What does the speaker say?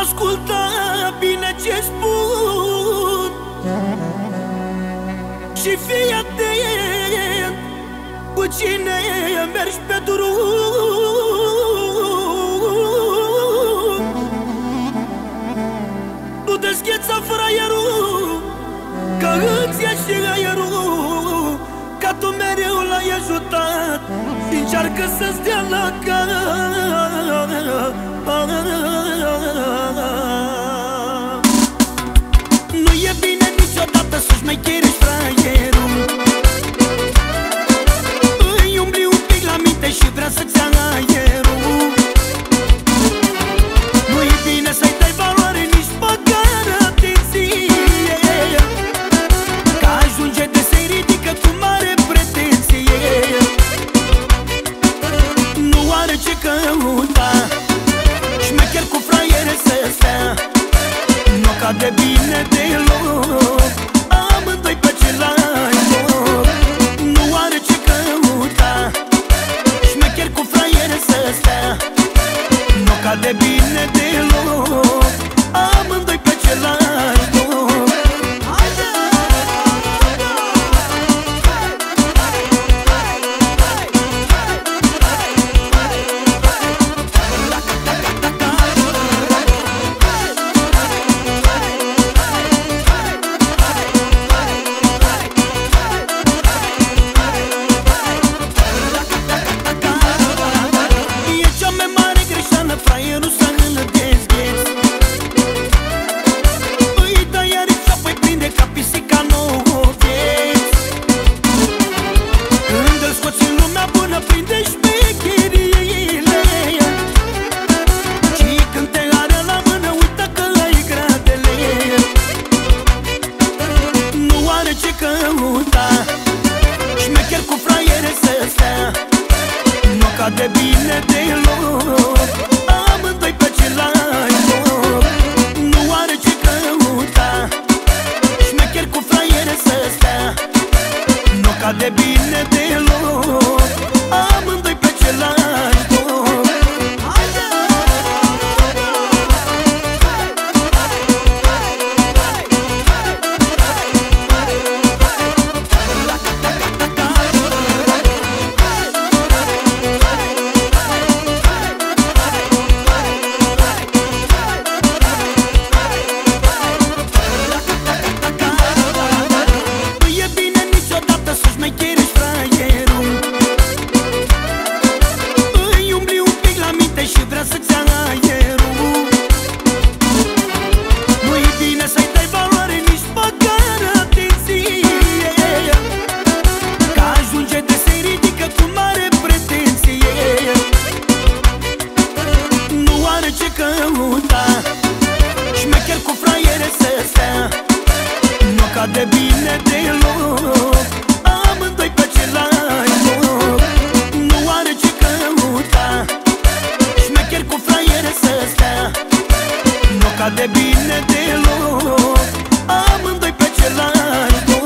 asculta bine ce spun. Și fii atent cu cine mergi pe drum. Nu deschița fraierul Că îți ia și aerul Ca tu mereu l-ai ajutat. Și încearcă să-ți dea la cap căuta Șmecher cu fraiere să stea. Nu cade bine deloc. Amândoi pe același Dar de bine deloc Amândoi pe același loc. Nu are ce căuta. Șmecher cu fraiere să stea. Nu ca de bine de bine deloc. Amândoi pe celălalt